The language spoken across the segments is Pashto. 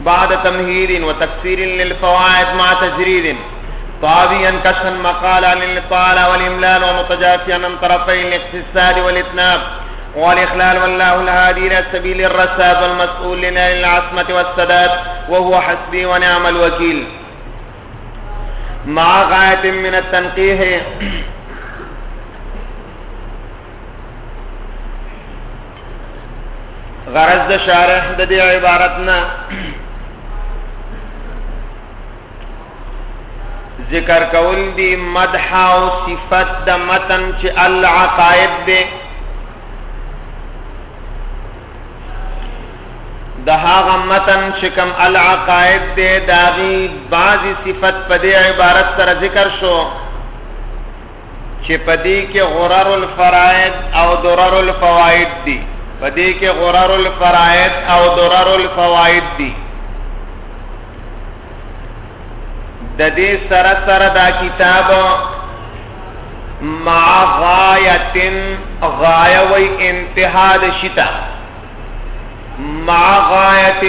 بعد تمهيد وتكسير للفوائد مع تجريد طابيا كشفا مقالا للإطالة والإملال ومتجافيا من طرفي الاقتصاد والإتناب والإخلال والله الهادي إلى السبيل الرساد والمسؤول لنا للعصمة والسداد وهو حسبي ونعم الوكيل مع غاية من التنقيح غرض د شارح د دې عبارت نه ذکر کول دی مدح او صفت د متن چې العقائد دی د هغه متن چې کوم العقائد دی داغي بعضی صفت په دې عبارت سره ذکر شو چې پدې کې غرر الفرائض او درر الفوائد دي پدې کې غرر الفرائض او درر الفوائد دي د دې سره سره دا کتاب مع غایتن غایه وی انتها د شتا مع غایت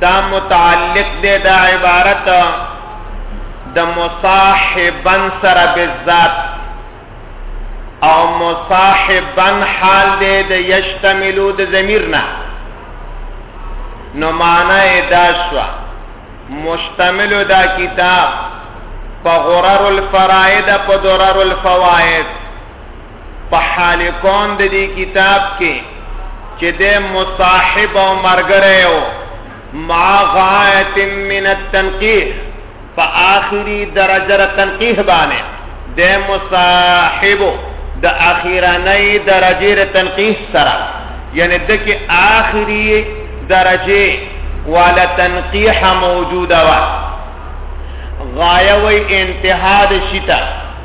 دا متعلق دی دا عبارت د مصاحبن سره بالذات او مصاحبن حال دی د یشتملو د ضمیر نه نو معنی دا شو مشتمل دا کتاب په غرر الفرائد په درر الفوائد په حال کون د دې کتاب کې چې د مصاحب او مرګره او مع غایت من التنقیح په آخري درجه تنقیح باندې د مصاحب د اخیرانې درجه تنقیح سره یعنی د کې آخري درجه ولا تنقیح موجوده وا غایه وی انتها د شتا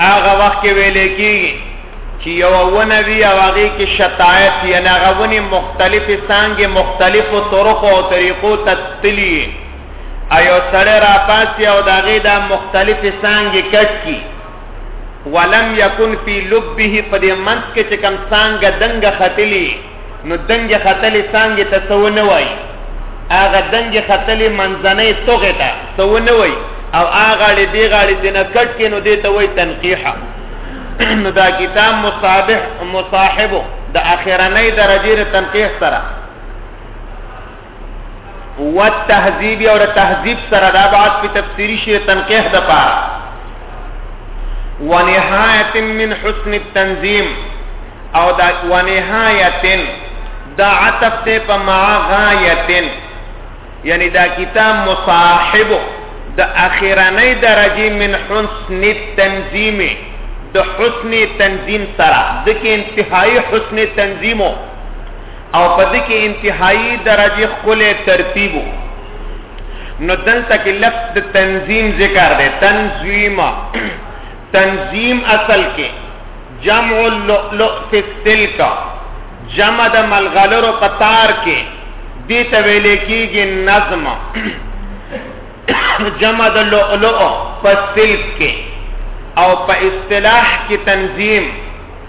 هغه وخت کې ویل کېږي چې یو ونه وي او هغې کې شتایت یعنې هغه ونې مختلفې څانګې مختلفو طرقو او طریقو ته تلي ایو سړی راپاسي او د هغې دا مختلفې څانګې کټ کړي ولم یکن فی لبه په دې منځ کې چې کوم څانګه دنګه ختلي نو دنګې ختلې څانګې ته څه ونه وایي هغه دنګې ختلې منځنۍ توغې ته څه ونه وایي او هغه اړې دې غاړې ته نه کټ کې نو دې ته وایي تنقیحه نو دا کتاب مصابح مصاحبو د اخرنۍ درجې تنقیح سره و تهذیب او تهذیب سره دا بعد په تفسیری شی تنقیح د پاره ونهایت من حسن التنظیم او دا ونهایت دا عطف ته په ما غایت یعنی دا کتاب مصاحب د اخیرنۍ درجه من حسن التنظیم د حسن تنظیم سره د کې انتهایی حسن تنظیمو او په دې کې انتهایی درجه خله ترتیب نو دلته کې لفظ د تنظیم ذکر دی تنظیم تنظیم اصل کې جمع اللؤلؤ فی السلک جمع د ملغلرو قطار کې دې ته ویل کېږي نظم جمع د لؤلؤ په سلک کې او په اصطلاح کې تنظیم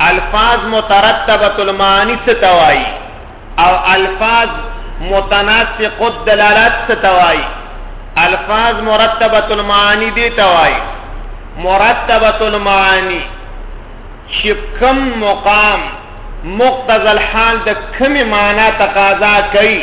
الفاظ مترتبه المعانی ستوای او الفاظ متناسق الدلالات ستوای الفاظ مرتبه المعانی دی توای مرتبه المعانی چې کم مقام مقتضى الحال د کمی معنا تقاضا کوي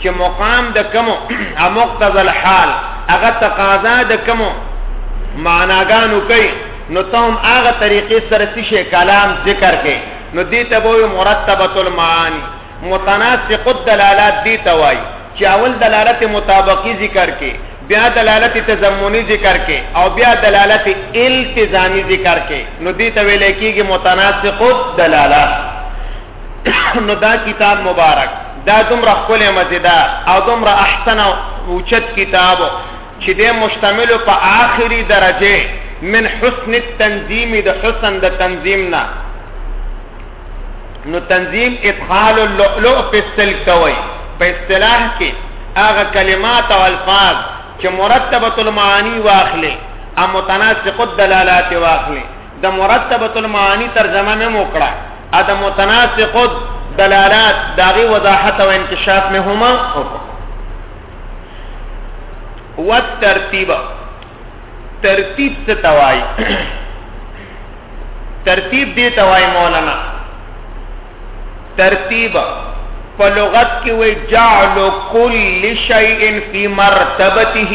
چې مقام د کمو او مقتضى الحال هغه تقاضا د کمو معناګانو کوي نو ته هم هغه طریقې سره چې کلام ذکر کې نو دې ته وایي مرتبه المعانی متناسق الدلالات دې ته وایي چې اول دلالت مطابقی ذکر کې بیا دلالت تضمنی ذکر کې او بیا دلالت التزامی ذکر کې نو دې ته ویل کېږي متناسق الدلالات نو دا کتاب مبارک دا دومره ښکلی مزیدار او دومره احسن او اوچت کتاب چې دی مشتمل په آخري درجه من حسن التنظیم د حسن د تنظیم نه نو تنظیم ادخال اللؤلؤ په سلک دوی په اصطلاح کې هغه کلمات او الفاظ چې مرتبه المعانی واخلي او متناسق الدلالات واخلي د مرتبه المعانی ترجمه مې وکړه ا د متناسق دلالات داغي وضاحت او انکشاف مې هما وکړه والترتیب ترتیب څه توای ترتیب دی توای مولانا ترتیب په لغت کې وی جعل کل شیء فی مرتبته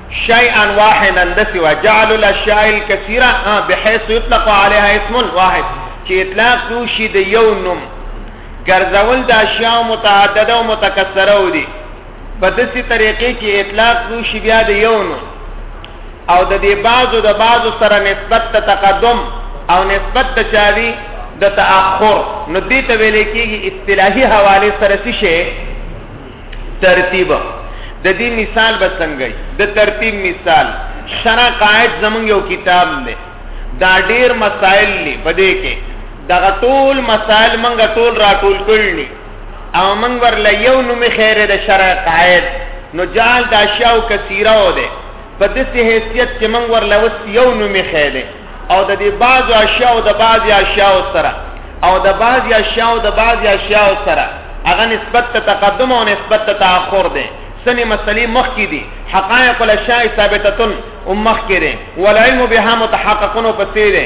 شيئا واحدا دسی وا جعل الاشياء الكثيره بحيث يطلق عليها اسم واحد چې اطلاق دوشي د یو نوم ګرځول د اشیاء متعدده او متکثره ودي په دسی طریقې کې اطلاق دوشي بیا د یو نوم او د دې بعضو د بعضو سره نسبت ته تقدم او نسبت ته چاري د تأخر نو دې ته ویل کېږي اصطلاحي حواله سره څه شي ترتیب د دې مثال به څنګه د ترتیب مثال شرع قاعد زمونږ یو کتاب دی دا ډیر مسائل دی په دې کې دا ټول مسائل مونږ ټول راټول کړل او مونږ ورله یو نوم خیره د شرع قاعد نو جال د اشیاء کثیره و ده په دې حیثیت چې مونږ ورله یو نوم خیره او د دې بعضو اشیاو د بعضی اشیاو سره او د بعضی اشیاو د بعضی اشیاو سره هغه نسبت ته تقدم او نسبت ته تاخر دی سنې مسلې مخکې دي حقایق الاشیاء ثابتتن او مخکې دي والعلم بها متحققون په سیره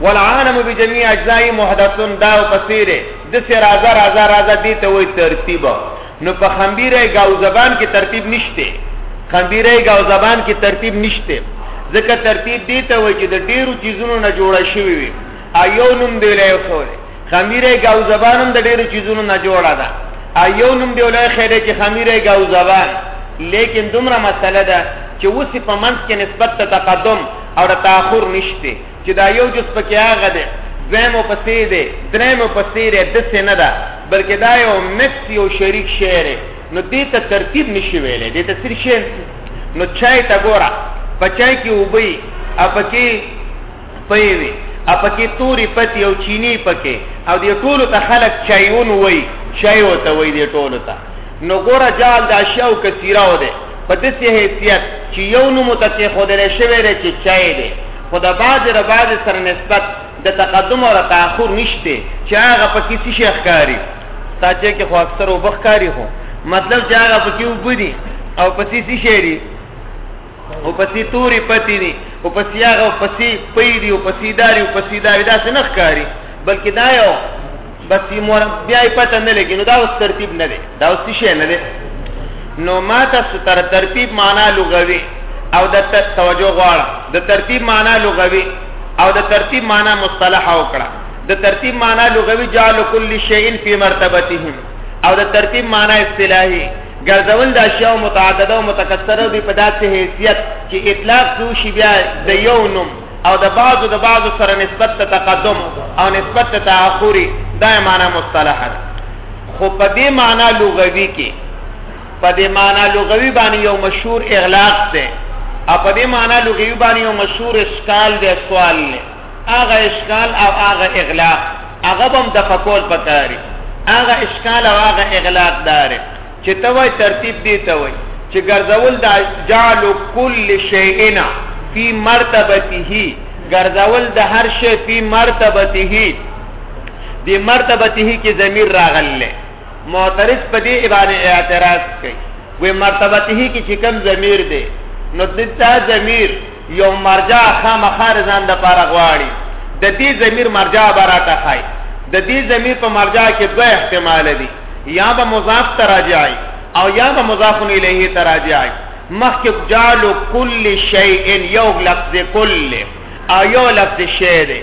والعالم بجميع اجزاء محدث دا په سیره د سر راځه راځه راځه دي ته وي ترتیب نو په خمبیره گاو زبان کې ترتیب نشته خمبیره گاو زبان کې ترتیب نشته ځکه ترتیب دی ته وایي چې د ډیرو چیزونو نه جوړ شوی وي ایو نوم دی لای خو خمبیره گاو زبان هم د ډیرو چیزونو نه جوړه ده ایو نوم دی لای خیره چې خمبیره گاو زبان لیکن دومره مسله ده چې وسی په منځ کې نسبت ته تقدم او تاخر نشته چې دا یو جز پکې هغه دی دویم او پسې دی دریم او پسې دی دسې نه ده بلکې دا یو مکس یو شریک شعر دی نو دې ته ترتیب نشي ویلی دې ته سر شعر نو چای ته ګوره په چای کې اوبه او پکې پی وي او پکې تورې پتې او چینی پکې او دې ټولو ته خلک چایون وایي چای ورته وایي دې ټولو ته نو ګوره جال د اشیاو کثیره و دی په داسې حیثیت چې یو نوم ورته کېښودل شوی دی چې چای دی، خو د بعضې له بعضې سره نسبت د تقدم او تأخر نشته چې هغه په کې څه شی ښکاري؟ ستا چای کې خو اکثر اوبه ښکاري خو مطلب چې هغه په کې اوبه دي او پسې څه شی دي او پسې تورې پتې دي او پسې هغه پسې پی دي او پسې داري او پسې داري داسې نه ښکاري بلکې دا یو بس یې مور بیا یې پته نه لګي نو دا اوس ترتیب نه دی دا اوس څه شی نه دی نو ما تاسو تر ترتیب معنا لغوي او د توجه غواړه د ترتیب معنا لغوي او د ترتیب معنا مصطلح او کړه د ترتیب معنا لغوي جعل كل شيء في مرتبته او د ترتیب معنا اصطلاحي ګرځول د اشیاء متعدده او متکثره دی په داسې حیثیت چې اطلاق دوشي بیا د یو نوم او د بعضو د بعضو سره نسبت ته تقدم او نسبت ته تاخوري دا معنا مصطلح ده خو په دې معنا لغوي کې په دې معنا لغوي باندې یو مشهور اغلاق ده او په دې معنا لغوي باندې یو مشهور اشکال ده سوال نه هغه اشکال او هغه اغلاق هغه هم د فقول پکاري هغه اشکال او هغه اغلاق داره چې ته وای ترتیب دی ته وای چې ګرځول دا جعل کل شیئنا فی مرتبته ګرځول د هر شی فی مرتبته دی مرتبته کې ضمیر راغله معترض په دې باندې اعتراض کوي وې مرتبته کې چې کم ضمیر دی نو دتا ضمیر یو مرجع خامخا ځان د پاره غواړي د دې ضمیر مرجع براته خای د دې ضمیر په مرجع کې دوه احتمال دي یا به مضاف تراجعي او یا به مضاف الیه تراجعي مخکې جعل کل شیء یو لفظ کل او یو لفظ شیء دی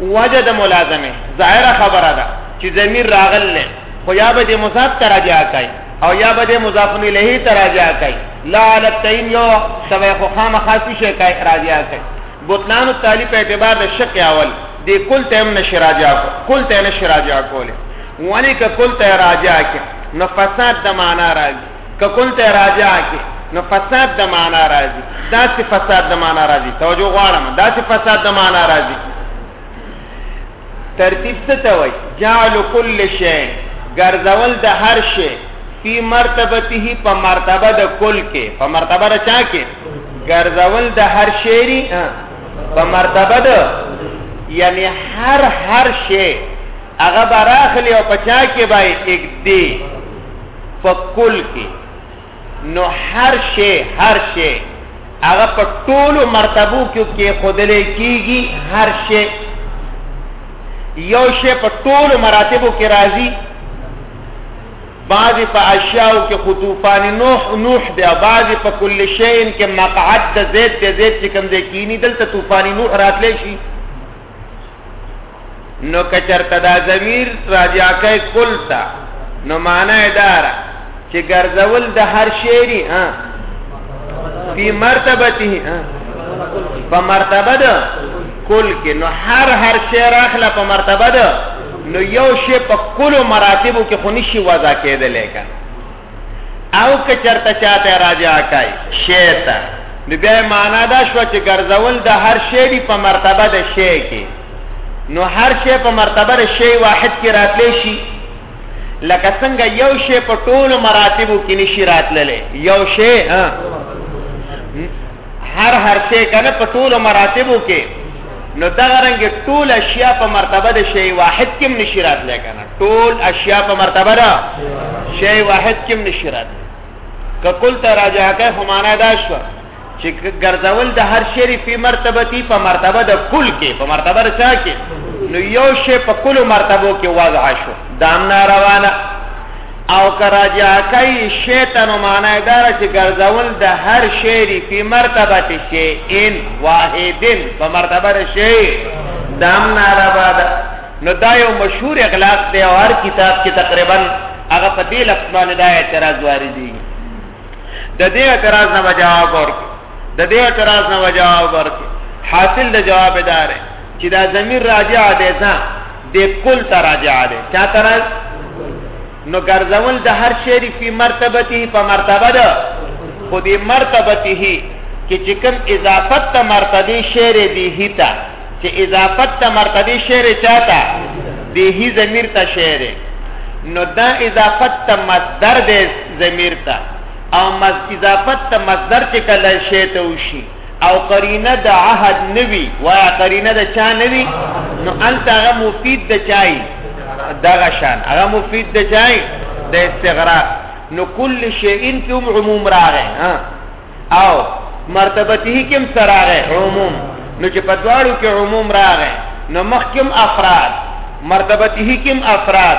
وجه د ملازمه ظاهره خبره ده چې ضمیر راغل نه خو یا به د مضاف ته راجع کوي او یا به د مضاف الیه ته راجع کوي لا علی التعین یو سبا خو خامه خاصی شي کوي راجع کوي بطلان التالی په اعتبار د شق اول د کل تیم نش راجع کو کل تیم نش راجع کوله ونی ک کل ته راجع کې نو فساد د معنا راځي که کل ته راجع کې نو فساد د معنا راځي دا چې فساد د معنا راځي توجه غواړم دا چې فساد د معنا راځي ترتیب څه ته وایي جعل کل شی ګرځول د هر شی فی مرتبته په مرتبه د کل کې په مرتبه د چا کې ګرځول د هر شی په مرتبه د یعنی هر هر شی هغه براخلی او پچا کې بای یک دی په کل کې نو هر شی هر شی هغه په ټولو مرتبو کې کې خودلې کیږي هر شی یو شی په ټولو مراتبو کې راځي بعضی په اشیاو کې خطوفان نوح نوح دی بعضی په کل شی کې مقعد د زید د زید چې کوم ځای کینی دلته طوفان نوح راتلی شي نو کچرته دا ضمیر راجع کوي کل تا نو معنا اداره چې ګرځول د هر شعری ها په مرتبته ها په مرتبه ده کل کې نو هر هر شعر اخلا په مرتبه ده نو یو شی په کلو مراتبو کې خونشي وضع کېدلې کا او که چرته چاته راجع کای شی ته نو بیا معنا دا شو چې ګرځول د هر شی دی په مرتبه د شی کې نو هر شی په مرتبه د شی واحد کې راتلی شي لکه څنګه یو شی په ټولو مراتبو کې نشي راتللی یو شی ها هر هر شی کنه په ټولو مراتبو کې نو دغه رنګ ټول اشیاء په مرتبه د شی واحد کې نشی راتلی کنه ټول اشیاء په مرتبه را شی واحد کې نشی راتلی ککل ته راجع کوي خو معنا دا شو چې ګرځول د هر شی په مرتبه تی په مرتبه د کل کې په مرتبه رچا کې نو یو شی په کل مرتبو کې واضح شو دام نه روانه او که راجع کوي شی ته نو معنی یې دا ده چې ګرځول د هر شی دي فی مرتبة شیء واحد په مرتبه د شی د هم ناروا ده نو دا یو مشهور اغلاق دی او هر کتاب کې تقریبا هغه په دې لفظ باندې دا اعتراض واردېږي د دې اعتراض نه جواب ورکړي د دې اعتراض نه جواب ورکړي حاصل د جواب دار چې دا ضمیر راجع دی ځان د کل ته راجع دی چا ته راځي نو ګرځول د هر شعر په مرتبته په مرتبه ده خو د مرتبته کې چې کوم اضافت ته مرتبه شعر دی هیتا چې اضافت ته مرتبه شعر چاته دی هی ضمیر ته شعر نو دا اضافت ته مصدر دی ضمیر ته او مز اضافت ته مصدر چې کله شی ته وشي او قرینه د عهد نوي وایا قرینه د چا نوي نو انت هغه مفید د چای دغه شان هغه مفید د چای د استغراق نو کل شیء کوم عموم راغی او مرتبته کوم سراغه عموم نو چې په دواړو کې عموم راغی نو مخکم افراد مرتبته کوم افراد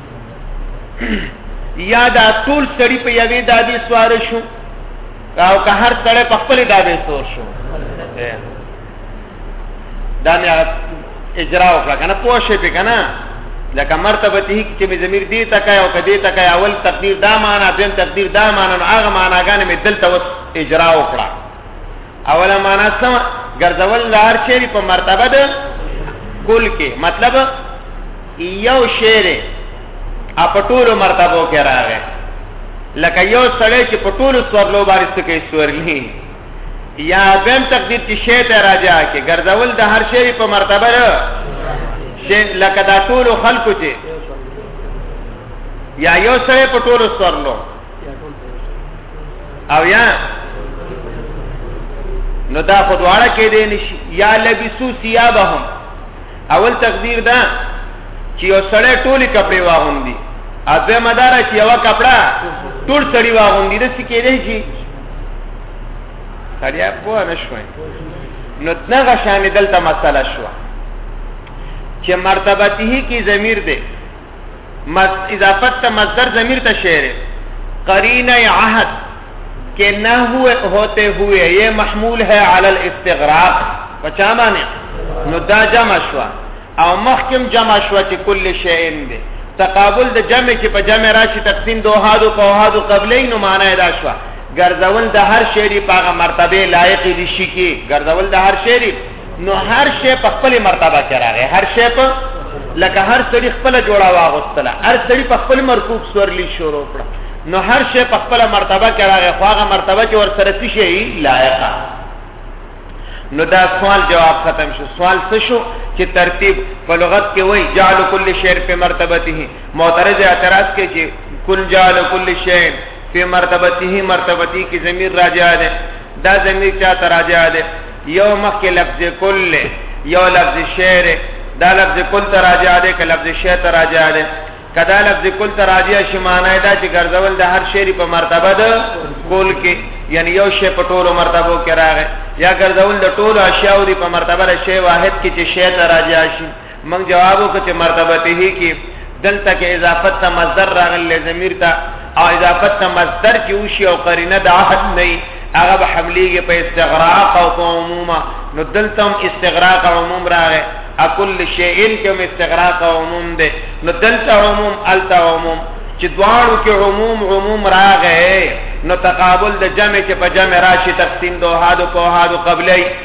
یا دا ټول سړی په یوې دابې سوار شو او که هر سړی په خپلې دابې سور شو دا مې هغه اجرا وکړه که نه پوه شوې پې که نه لکه مرتبه ته چې مې ضمیر دې ته کوي او که دې ته کوي اول تقدیر دا معنا دویم تقدیر دا معنا نو هغه معناګانې مې دلته اوس اجرا وکړه اوله معنا سم ګرځول د هر شی په مرتبه ده کول کې مطلب یو شی دی په ټولو مرتبو کې راغی لکه یو سړی چې په ټولو سورلو باندې سکه سورلی یا بهم تقدیر چې شی ته راځه کې ګرځول د هر شی په مرتبه ده شی لکه دا ټولو خلکو چې یا یو سړی په ټولو سورلو او یا نو دا خو دواړه کې دي نشي یا لبسو ثيابهم اول تقدیر دا چې یو سړی ټولي کپڑے واغوندي اځه مدار چې یو کپڑا ټول سړی واغوندي د څه کې دی شي سړیا په نشوي نو څنګه شان دلته مسله شو چې مرتبته کی ضمیر دی مز اضافت مصدر ضمیر ته شعر قرینه عهد کې نه هوه هوته هوه یې محمول ہے علی الاستغراق پچا معنی نو دا جمع شو او مخکم جمع شو چې کل شیئن دی تقابل د جمع کې په جمع راشي تقسیم دوهادو په هادو قبلین نو معنی دا شو ګرځول د هر شی په هغه مرتبه لایق دي شي کې ګرځول د هر شی نو هر شی په خپل مرتبه کې راغی هر شی په لکه هر سړي خپل جوړه واغستله هر سړي په خپل مرکوب سورلی شروع کړ نو هر شی په خپل مرتبه کې راغی خو هغه مرتبه چې ور سره شي لایقه نو دا سوال جواب ختم شو سوال څه شو چې ترتیب په لغت کې وای جعل کل شعر په مرتبته معترض اعتراض کې چې کل جعل کل شعر په مرتبته مرتبتی کې ضمیر راجع ده دا ضمیر چا تراجع ده یو مخ کې لفظ کل یو لفظ شعر دا لفظ کل تراجع ده که لفظ شعر تراجع ده کدا لفظ کل تراجع شي معنی دا چې ګرځول د هر شعر په مرتبه ده کول کې یعنی یو شی په ټولو مرتبو کې راغی یا ګرځول د ټولو اشیاء دی په مرتبه شی واحد کې چې شی تراجع شي موږ جواب وکړو چې مرتبته کې دلته کې اضافت ته مصدر راغلی ضمیر ته او اضافت ته مصدر چې وشي او قرینه د عهد نه هغه به حملېږي په استغراق او په عمومه نو دلته هم استغراق او عموم راغی اکل شیئن کې هم استغراق او عموم دی نو دلته عموم الته عموم چې دواړو کې عموم عموم راغی نو تقابل د جمع چې په جمع راشي تقسیم دوه هادو په هادو قبلې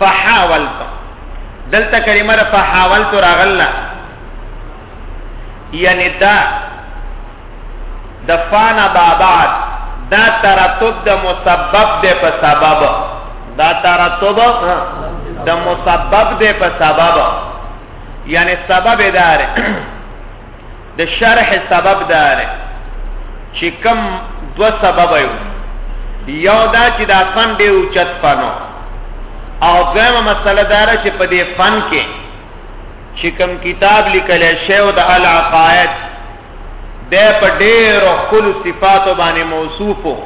فحاولت دلته کلمه را فحاولت راغله یعنی دا د فانا بابات دا ترتب د مسبب د په سبب دا ترتب د مسبب د په سبب یعنی سبب دار د شرح سبب دا دی چې کم دو سبب یو یو دا چې دا فن ډېر اوچت فنو او دویمه مسله دا ده چې په دې فن کې چې کم کتاب لیکل شوی او د العقائد د په ډېرو خپل صفاتو باندې موصوفو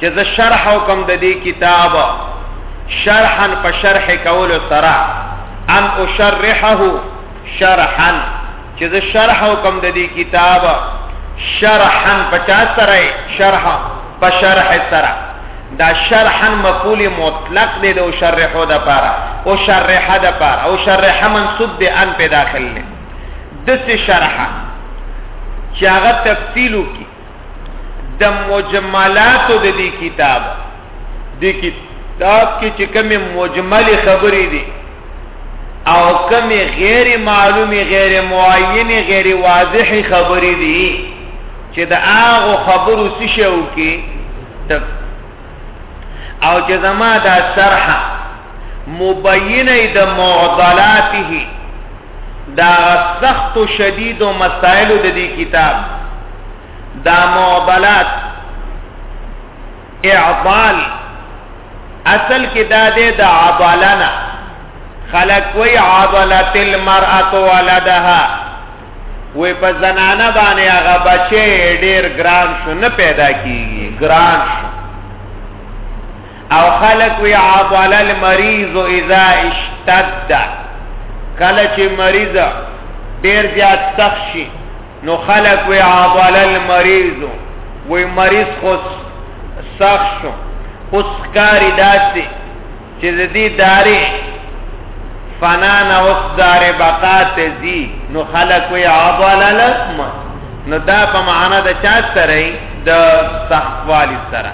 چې زه شرح وکم د دې کتاب شرحا په شرح کولو سره ان اشرحه شرحا چې زه شرح وکم د دې کتاب شرحا په چا سره شرح په شرح سره دا شرحا مفعول مطلق دی د اشرحو د پاره او شرح د پاره او شرح منصوب دی ان په داخل نه د څه شرح چې هغه تفصیل وکړي د مجملات د دې کتاب د کتاب کې چې کومه مجمله خبرې دي او کومه غیر معلومه غیر معینه غیر واضح خبرې دي چې د هغه خبرو څه شو کې او چې زما دا شرح مبینه د معضلاته دا سخت و شدید و مسائل د دې کتاب دا معضلات اعضال اصل کې دا دې د عضلنا خلق وی عضلت المرأه ولدها وی په زنانه باندې هغه بچي ډیر ګران شو نه پیدا کیږي ګران شو او خلق وی عضل المریض اذا اشتد کله چې مریض ډیر زیات سخت شي نو خلق وی عضل المریض وی مریض خو سخت شو اوس کاری داسي چې د دې داري فنا نه اوس داري بقا ته زی نو خلق وی عضل المریض نو دا په معنا د چا سره د سختوالی سره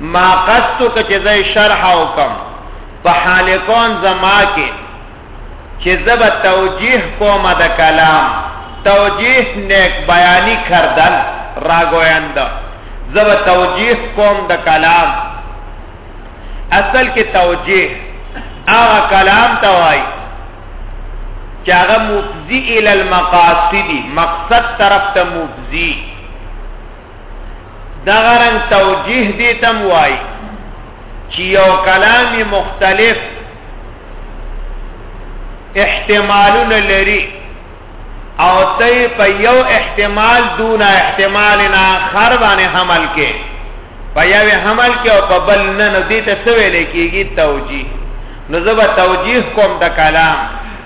ما قصد ک چې زه شرح وکم په حال کون زما کې چې زب توجیه کوم د کلام توجیه نیک بیانی کردن راګویند زب توجیه کوم د کلام اصل کې توجیه هغه کلام ته وای چې هغه مفضی ال المقاصد مقصد طرف ته مفضی دا غران توجیه دې تم وای چې یو کلام مختلف احتمالونه لري او ته په یو احتمال دون احتمال نه خر باندې حمل کې په یو حمل کې او په بل نه نو دې ته څه ویل کېږي توجیه نو زبر توجیه کوم د کلام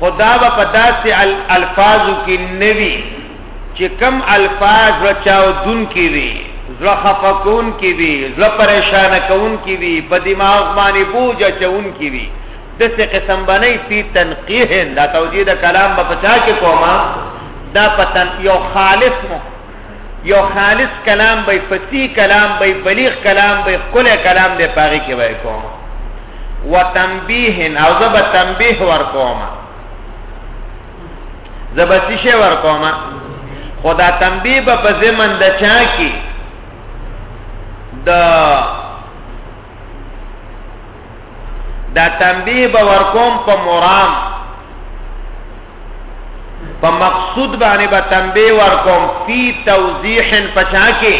خدا به په داسې الفاظو کې نه وي چې کم الفاظ زړه چاودونکي وي زړه خفه کوونکي وي زړه پریشانه کوونکي وي په دماغ باندې بوج اچوونکي وي دسې قسم به نه فی تنقیح دا توجیه د کلام به په چا کې کومه دا پتن یو خالص مو یو خالص کلام به فصیح کلام به بلیغ کلام به خپل کلام دی پاغي کې وای کوم وتنبیه او زب تنبیه ور کوم زب څه ور کوم خدا تنبیه په زمن د چا کې د دا تنبیه به ورکوم په مرام په مقصود باندې به تنبیه ورکوم فی توضیح پچا کې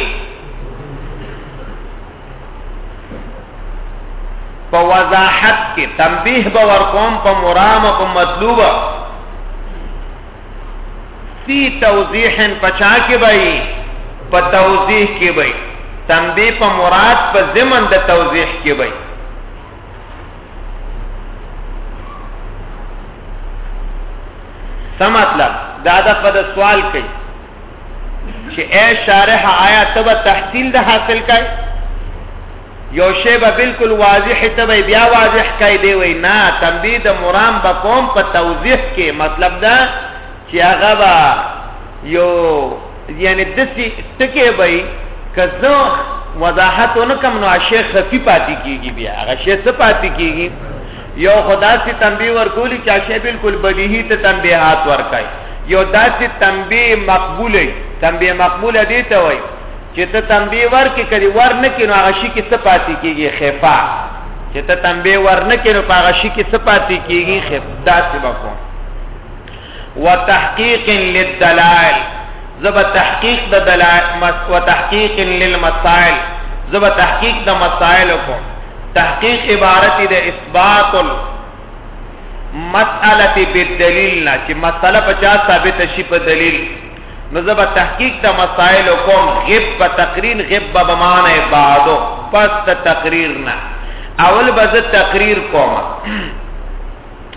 په وضاحت کې تنبیه به ورکوم په مرام په مطلوبه فی توضیح پچا کې بای په توضیح کې بای تنبیه په مراد په ضمن د توضیح کې بای څه مطلب دا د په سوال کوي چې اے شارح آیا تب تحصیل د حاصل کای یو شی به بالکل واضح ته به بیا واضح کای دی وای نه تنبیه د مرام به کوم په توضیح کې مطلب دا چې هغه به یو یعنی دسی ټکی به کزو وضاحت ونکم نو شیخ خفی پاتې کیږي بیا هغه شی څه پاتې کیږي یو خدا سي تنبیه ورکولی چې شی بالکل بدیهی ته تنبیهات ورکای یو داسې تنبیه مقبوله تنبیه مقبوله دی ته وای چې ته تنبیه ورکې کړي ور نه کینو هغه شي کې څه پاتې کیږي خفا چې ته تنبیه ور نه کینو په هغه شي کې څه پاتې کیږي خفدا سبب کو وتحقیق للدلائل زب تحقیق د دلائل وتحقیق للمسائل زب تحقیق د مسائل کو تحقیق عبارت د اثبات المساله بالدلیل نه چې مساله 50 ثابت شي په دلیل نو زه به تحقیق ته مسائل کوم غیب په تقریر غیب به بمانه بعدو پس ته تقریر نه اول به زه تقریر کوم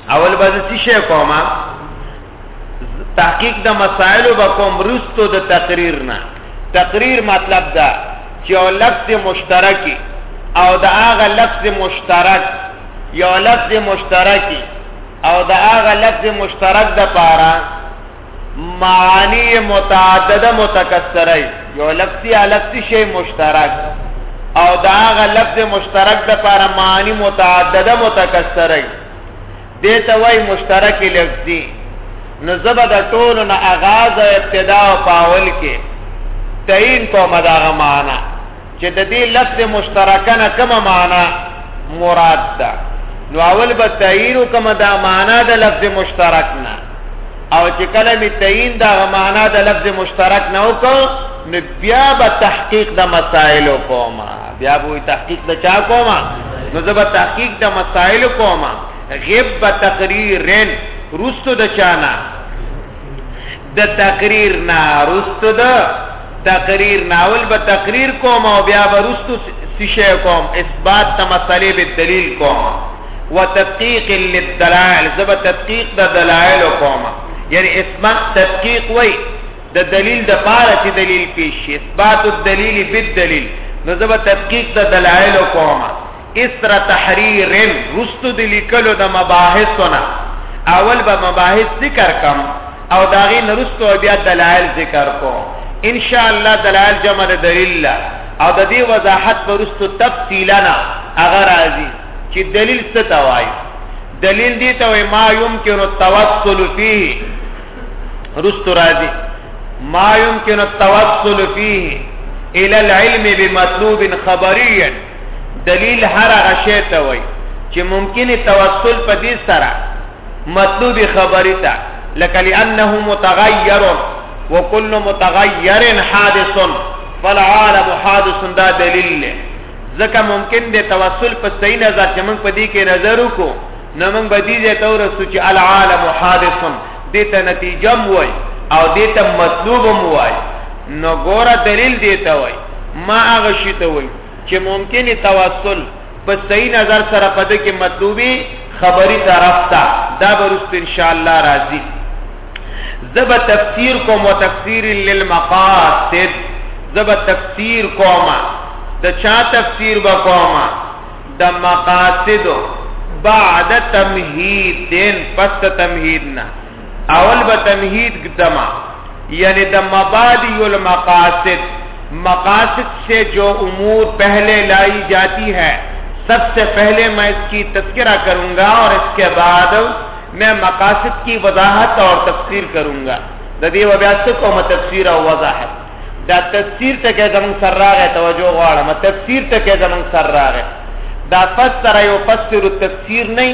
اول به زه څه شی کوم تحقیق د مسائل به کوم رستو د تقریر نه تقریر مطلب دا چې او لفظ مشترکی او د هغه لفظ مشترک یو لفظ مشترکی او د هغه لفظ مشترک د پاره معانی متعدده متکثره یو لفظي لفظي شی مشترک او دا غ لفظ مشترک د پر معانی متعدده متکثره دې ته وای مشترک لفظي نو زبد ټول نه اغاز ابتدا او پاول کې تعین کومه دا غ معنا چې د دې لفظ مشترکه نه کومه معنا مراد ده نو اول به تعین کوم دا معنا د لفظ مشترک نه او چې کله می تعین دا معنا د لفظ مشترک نه وکړ نو بیا به تحقیق د مسائل کوم بیا به تحقیق د چا کوم نو زه به تحقیق د مسائل کوم غیب تقریرن رستو د چانا د تقریر نه رستو د تقریر ناول به تقریر کوم او بیا به رستو سشه کوم اثبات د مسلې به دلیل کوم وتدقیق للدلائل زب تدقیق د دلائل کوم یعنی اثبات تدقیق وای د دلیل د پاره چې دلیل پیش شي اثبات الدلیل بالدلیل نو زب تدقیق د دلائل کوم اثر تحریر رستو د لیکلو د مباحثو نه اول به مباحث ذکر کم او داغي نرستو بیا دلایل ذکر کو ان شاء الله دلایل جمع د دلیل او د دې وضاحت پرستو تفصیلا هغه راځي چې دلیل څه توای دلیل دی ته ما يمكن التوصل فيه رستو راځي ما يمكن التوصل فيه الى العلم بمطلوب خبريا دلیل هر هغه شی ته وای چې ممکن توسل په دې سره مطلوب خبرې ته لکه لانه متغیر وكل متغیر حادث فالعالم حادث دا دلیل له ځکه ممکن دی توسل په صحیح نظر چې موږ په دې کې نظر وکړو نو موږ به دې ته ورسو چې العالم حادث دې ته نتیجه وای او دې ته مطلوب وای نو ګوره دلیل دې ته وای ما هغه شی ته وای چې ممکن توسل په صحیح نظر سره پد کې مطلوبي خبري طرف ته دا برست ان شاء الله راضي زب تفسیر کوم او تفسیر للمقاصد زب تفسیر کوم د چا تفسیر وکوم د مقاصد بعد تمهید دین پس تمهید نه اول به تمهید قدمه یعنی د مبادی المقاصد مقاصد سے جو امور پہلے لائی جاتی ہے سب سے پہلے میں اس کی تذکرہ کروں گا اور اس کے بعد میں مقاصد کی وضاحت اور تفسیر کروں گا ددی وبیاست کو میں تفسیر اور وضاحت دا تفسیر تک زمن سر راغ ہے توجہ غواڑا میں تفسیر تک زمن سر راغ ہے دا فسر ہے وہ فسر التفسیر نہیں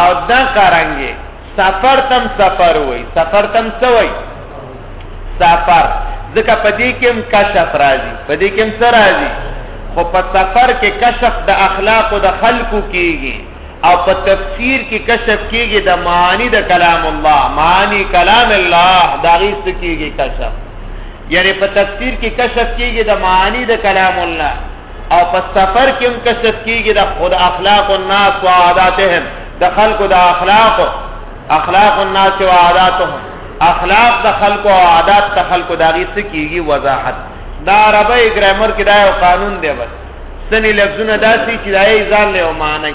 او دا کارانګي سفر تم سفر وای سفر تم سوای سفر ځکه په دې کې هم کشف راځي په دې کې هم څه راځي خو په سفر کې کشف د اخلاق او د خلقو کیږي او په تفسیر کې کشف کیږي د معنی د کلام الله معنی کلام الله دا غي څه کیږي کشف یعنی په تفسیر کې کشف کیږي د معنی د کلام الله او په سفر کې هم کشف کیږي د خود اخلاق الناس و عاداتهم د خلکو د اخلاق اخلاق الناس و عاداتهم اخلاق د خلکو او عادات د خلکو داغي څه کیږي وضاحت دا عربی ګرامر کې دا یو قانون دی بس سنی لفظونه داسي چې دای ځان له معنی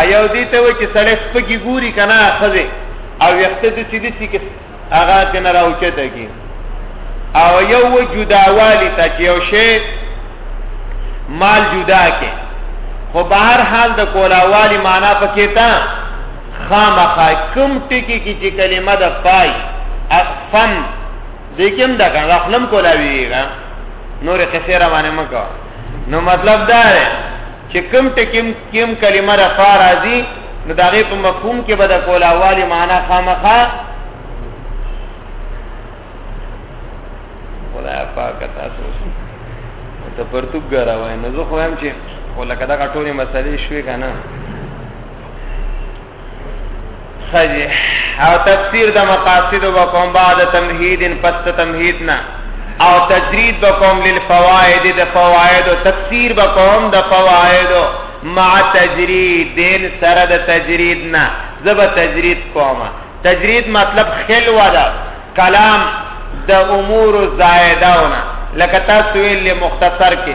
ایو دې ته وای چې سړی سپګي ګوري کنه خزه او وخت دې چې دې کې هغه تن راوچته کی او یو وجوداوالی ته چې یو شی مال جدا کې خو بهر حال د کولاوالی معنا پکې تا خامخا کوم ټکی کې چې کلمه د پای افم دې کوم دا کنه خپلم کولاویږي نور قصې را باندې مکو نو مطلب دا دی چې کوم ټکی کوم کلمه را فا راځي نو دا غي په مفهوم کې به د کولاوالي معنا خامخا ولا پاک تاسو ته پرتګ غراوای نه زه خو هم چې خو لکه دا ټولې مسلې شوې کنه خجی او تفسیر د مقاصد وکوم بعد تمهید پس تمهیدنا او تجرید بکوم للفوائد د فوائد او تفسیر بکوم د فوائد مع تجرید دین سره د تجرید نه زب تجرید کوم تجرید مطلب خلوه ده کلام د امور زائدهونه لکه تاسو ویل مختصر کې